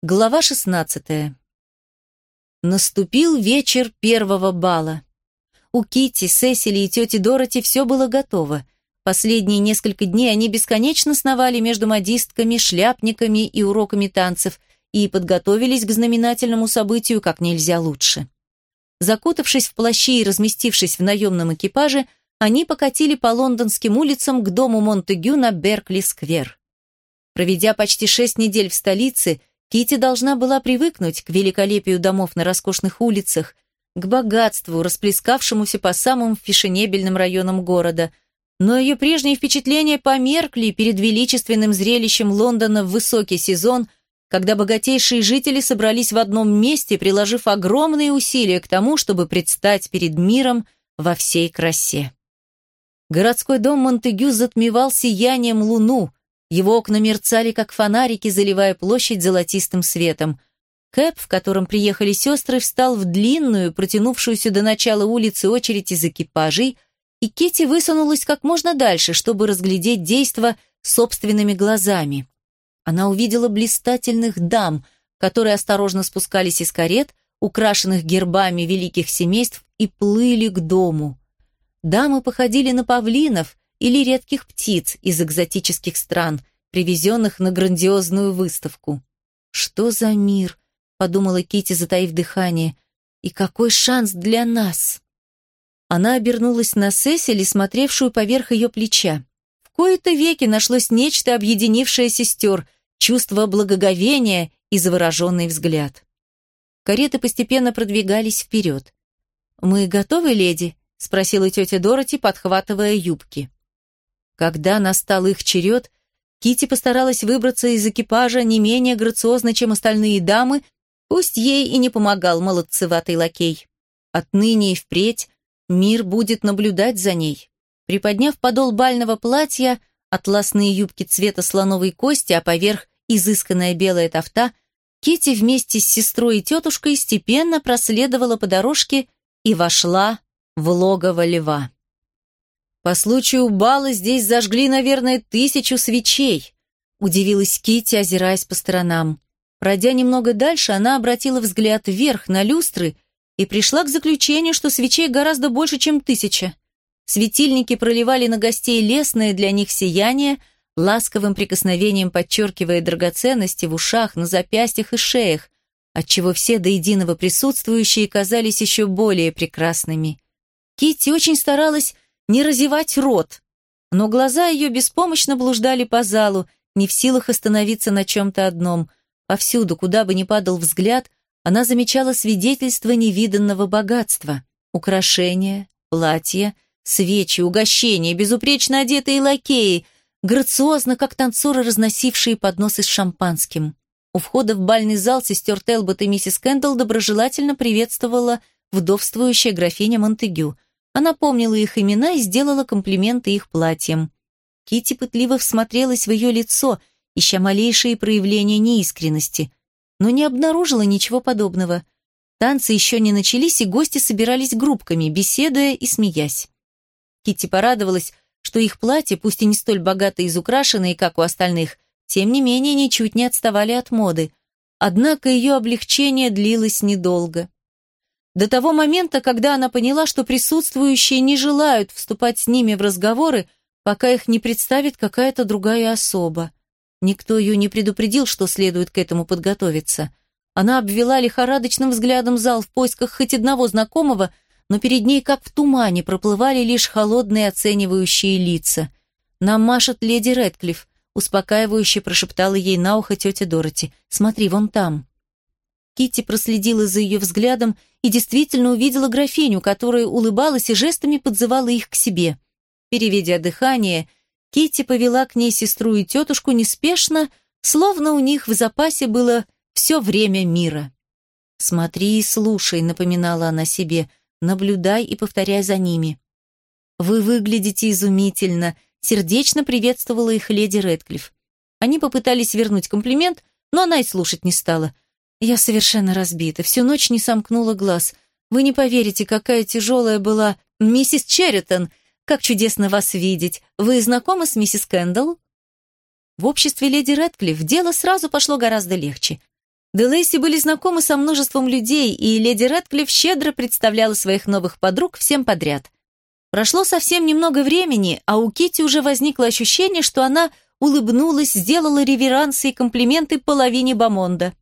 Глава 16. Наступил вечер первого бала. У Кити, Сесили и тети Дороти все было готово. Последние несколько дней они бесконечно сновали между модистками, шляпниками и уроками танцев и подготовились к знаменательному событию как нельзя лучше. Закутавшись в плащи и разместившись в наемном экипаже, они покатили по лондонским улицам к дому Монтегю на Беркли-сквер. Проведя почти шесть недель в столице, Кити должна была привыкнуть к великолепию домов на роскошных улицах, к богатству, расплескавшемуся по самым фешенебельным районам города. Но ее прежние впечатления померкли перед величественным зрелищем Лондона в высокий сезон, когда богатейшие жители собрались в одном месте, приложив огромные усилия к тому, чтобы предстать перед миром во всей красе. Городской дом Монтегю затмевал сиянием луну – его окна мерцали, как фонарики, заливая площадь золотистым светом. Кэп, в котором приехали сестры, встал в длинную, протянувшуюся до начала улицы очередь из экипажей, и Кити высунулась как можно дальше, чтобы разглядеть действо собственными глазами. Она увидела блистательных дам, которые осторожно спускались из карет, украшенных гербами великих семейств, и плыли к дому. Дамы походили на павлинов, или редких птиц из экзотических стран, привезенных на грандиозную выставку. «Что за мир?» — подумала Кити, затаив дыхание. «И какой шанс для нас?» Она обернулась на Сесили, смотревшую поверх ее плеча. В кои-то веки нашлось нечто, объединившее сестер, чувство благоговения и завороженный взгляд. Кареты постепенно продвигались вперед. «Мы готовы, леди?» — спросила тетя Дороти, подхватывая юбки. Когда настал их черед, Кити постаралась выбраться из экипажа не менее грациозно, чем остальные дамы, пусть ей и не помогал молодцеватый лакей. Отныне и впредь мир будет наблюдать за ней. Приподняв подол бального платья, атласные юбки цвета слоновой кости, а поверх изысканная белая тафта, Кити вместе с сестрой и тетушкой степенно проследовала по дорожке и вошла в логово льва. По случаю бала здесь зажгли, наверное, тысячу свечей. Удивилась Кити, озираясь по сторонам. Пройдя немного дальше, она обратила взгляд вверх на люстры и пришла к заключению, что свечей гораздо больше, чем тысяча. Светильники проливали на гостей лесное для них сияние, ласковым прикосновением подчеркивая драгоценности в ушах, на запястьях и шеях, отчего все до единого присутствующие казались еще более прекрасными. Кити очень старалась не разевать рот. Но глаза ее беспомощно блуждали по залу, не в силах остановиться на чем-то одном. Повсюду, куда бы ни падал взгляд, она замечала свидетельство невиданного богатства. Украшения, платья, свечи, угощения, безупречно одетые лакеи, грациозно, как танцоры, разносившие подносы с шампанским. У входа в бальный зал сестер Телбот и миссис Кэндалл доброжелательно приветствовала вдовствующая графиня Монтегю – она помнила их имена и сделала комплименты их платьям. Кити пытливо всмотрелась в ее лицо, ища малейшие проявления неискренности, но не обнаружила ничего подобного. Танцы еще не начались, и гости собирались группками, беседуя и смеясь. Кити порадовалась, что их платья, пусть и не столь богато изукрашенные, как у остальных, тем не менее ничуть не отставали от моды. Однако ее облегчение длилось недолго. До того момента, когда она поняла, что присутствующие не желают вступать с ними в разговоры, пока их не представит какая-то другая особа. Никто ее не предупредил, что следует к этому подготовиться. Она обвела лихорадочным взглядом зал в поисках хоть одного знакомого, но перед ней, как в тумане, проплывали лишь холодные оценивающие лица. «Нам машет леди Рэдклифф», — успокаивающе прошептала ей на ухо тетя Дороти. «Смотри, вон там». Китти проследила за ее взглядом и действительно увидела графиню, которая улыбалась и жестами подзывала их к себе. Переведя дыхание, Китти повела к ней сестру и тетушку неспешно, словно у них в запасе было все время мира. «Смотри и слушай», — напоминала она себе, — «наблюдай и повторяй за ними». «Вы выглядите изумительно», — сердечно приветствовала их леди Рэдклифф. Они попытались вернуть комплимент, но она и слушать не стала — я совершенно разбита, всю ночь не сомкнула глаз. Вы не поверите, какая тяжелая была миссис Черритон. Как чудесно вас видеть. Вы знакомы с миссис Кэндалл? В обществе леди Рэдклифф дело сразу пошло гораздо легче. Делейси были знакомы со множеством людей, и леди Рэдклифф щедро представляла своих новых подруг всем подряд. Прошло совсем немного времени, а у Кити уже возникло ощущение, что она улыбнулась, сделала реверансы и комплименты половине Бамонда.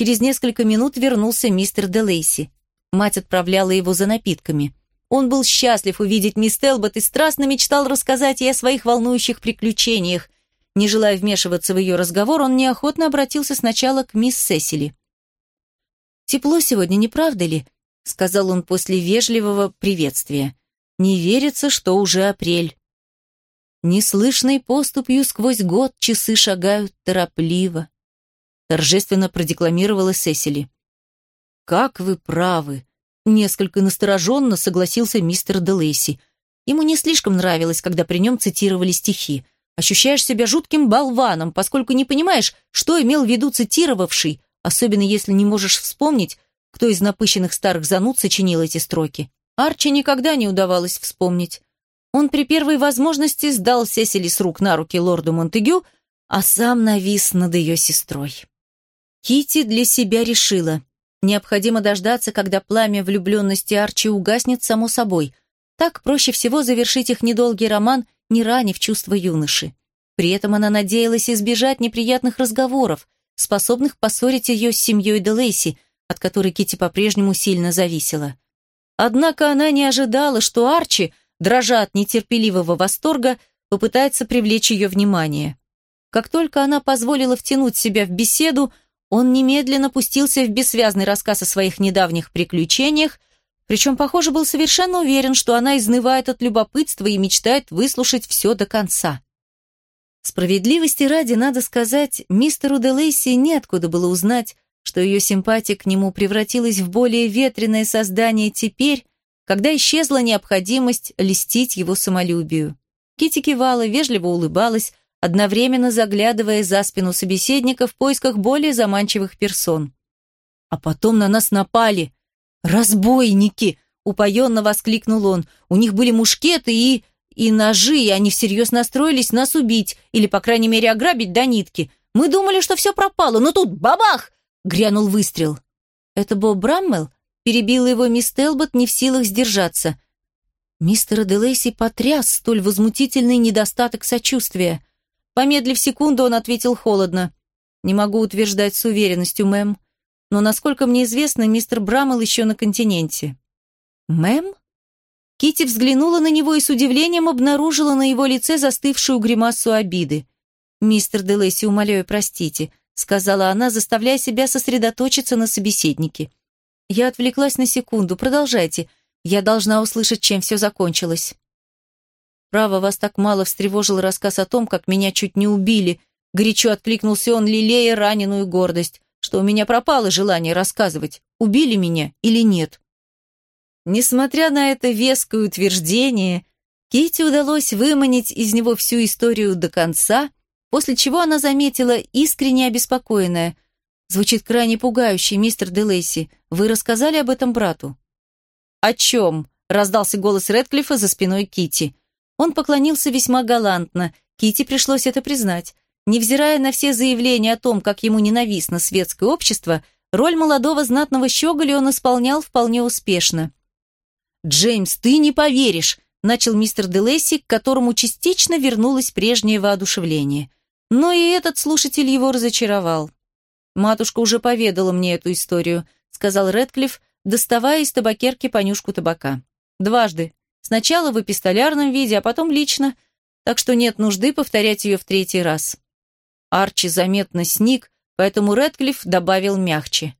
Через несколько минут вернулся мистер Делейси. Мать отправляла его за напитками. Он был счастлив увидеть мисс Телбот и страстно мечтал рассказать ей о своих волнующих приключениях. Не желая вмешиваться в ее разговор, он неохотно обратился сначала к мисс Сесили. «Тепло сегодня, не правда ли?» — сказал он после вежливого приветствия. «Не верится, что уже апрель». Неслышной поступью сквозь год часы шагают торопливо. Торжественно продекламировала Сесили. «Как вы правы!» Несколько настороженно согласился мистер Делейси. Ему не слишком нравилось, когда при нем цитировали стихи. Ощущаешь себя жутким болваном, поскольку не понимаешь, что имел в виду цитировавший, особенно если не можешь вспомнить, кто из напыщенных старых зануд сочинил эти строки. Арчи никогда не удавалось вспомнить. Он при первой возможности сдал Сесили с рук на руки лорду Монтегю, а сам навис над ее сестрой. Кити для себя решила, необходимо дождаться, когда пламя влюбленности Арчи угаснет само собой. Так проще всего завершить их недолгий роман – не ранив чувства юноши. При этом она надеялась избежать неприятных разговоров, способных поссорить ее с семьей Делейси, от которой Кити по-прежнему сильно зависела. Однако она не ожидала, что Арчи, дрожа от нетерпеливого восторга, попытается привлечь ее внимание. Как только она позволила втянуть себя в беседу, он немедленно пустился в бессвязный рассказ о своих недавних приключениях, причем, похоже, был совершенно уверен, что она изнывает от любопытства и мечтает выслушать все до конца. Справедливости ради, надо сказать, мистеру Делейси неоткуда было узнать, что ее симпатия к нему превратилась в более ветреное создание теперь, когда исчезла необходимость льстить его самолюбию. Кити кивала, вежливо улыбалась, одновременно заглядывая за спину собеседника в поисках более заманчивых персон. «А потом на нас напали», «Разбойники!» — упоенно воскликнул он. «У них были мушкеты и... и ножи, и они всерьез настроились нас убить, или, по крайней мере, ограбить до нитки. Мы думали, что все пропало, но тут бабах!» — грянул выстрел. «Это Боб Браммел?» — перебила его мисс Телбот, не в силах сдержаться. Мистер Делейси потряс столь возмутительный недостаток сочувствия. Помедлив секунду, он ответил холодно. «Не могу утверждать с уверенностью, мэм но, насколько мне известно, мистер Браммел еще на континенте». «Мэм?» Кити взглянула на него и с удивлением обнаружила на его лице застывшую гримасу обиды. «Мистер Делейси, умоляю, простите», — сказала она, заставляя себя сосредоточиться на собеседнике. «Я отвлеклась на секунду. Продолжайте. Я должна услышать, чем все закончилось». «Право, вас так мало встревожил рассказ о том, как меня чуть не убили», — горячо откликнулся он, лелея раненую гордость что у меня пропало желание рассказывать, убили меня или нет. Несмотря на это веское утверждение, Кити удалось выманить из него всю историю до конца, после чего она заметила, искренне обеспокоенная. «Звучит крайне пугающе, мистер Делейси. Вы рассказали об этом брату?» «О чем?» — раздался голос Редклифа за спиной Кити. Он поклонился весьма галантно. Кити пришлось это признать. Невзирая на все заявления о том, как ему ненавистно светское общество, роль молодого знатного щеголя он исполнял вполне успешно. «Джеймс, ты не поверишь!» – начал мистер Делесси, к которому частично вернулось прежнее воодушевление. Но и этот слушатель его разочаровал. «Матушка уже поведала мне эту историю», – сказал Рэдклифф, доставая из табакерки понюшку табака. «Дважды. Сначала в эпистолярном виде, а потом лично, так что нет нужды повторять ее в третий раз». Арчи заметно сник, поэтому Рэдклифф добавил мягче.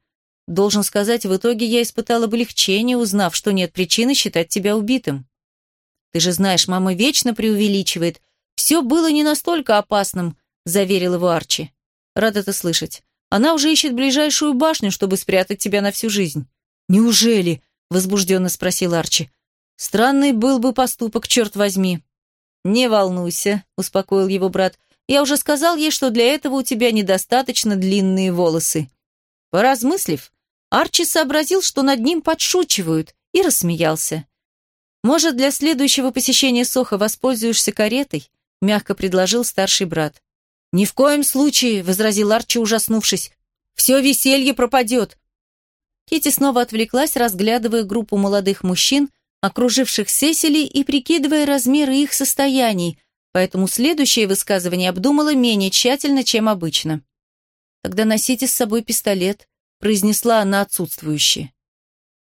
«Должен сказать, в итоге я испытал облегчение, узнав, что нет причины считать тебя убитым. Ты же знаешь, мама вечно преувеличивает. Все было не настолько опасным», — заверил его Арчи. «Рад это слышать. Она уже ищет ближайшую башню, чтобы спрятать тебя на всю жизнь». «Неужели?» — возбужденно спросил Арчи. «Странный был бы поступок, черт возьми». «Не волнуйся», — успокоил его брат. Я уже сказал ей, что для этого у тебя недостаточно длинные волосы. Поразмыслив, Арчи сообразил, что над ним подшучивают, и рассмеялся. «Может, для следующего посещения Соха воспользуешься каретой?» мягко предложил старший брат. «Ни в коем случае», — возразил Арчи, ужаснувшись. Все веселье пропадет. Кити снова отвлеклась, разглядывая группу молодых мужчин, окруживших Сесили и прикидывая размеры их состояний, поэтому следующее высказывание обдумала менее тщательно, чем обычно. «Тогда носите с собой пистолет», — произнесла она отсутствующе.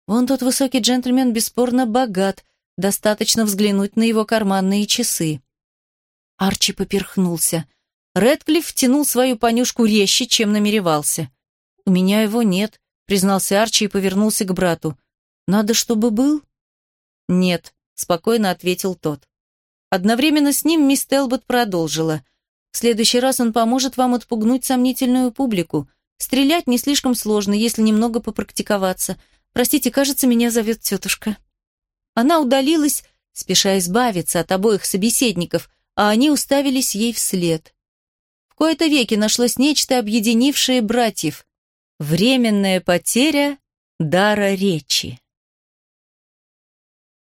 «Вон тот высокий джентльмен бесспорно богат, достаточно взглянуть на его карманные часы». Арчи поперхнулся. Редклифф втянул свою понюшку резче, чем намеревался. «У меня его нет», — признался Арчи и повернулся к брату. «Надо, чтобы был?» «Нет», — спокойно ответил тот. Одновременно с ним мисс Телбот продолжила. «В следующий раз он поможет вам отпугнуть сомнительную публику. Стрелять не слишком сложно, если немного попрактиковаться. Простите, кажется, меня зовет тетушка». Она удалилась, спеша избавиться от обоих собеседников, а они уставились ей вслед. В кои-то веки нашлось нечто, объединившее братьев. Временная потеря дара речи.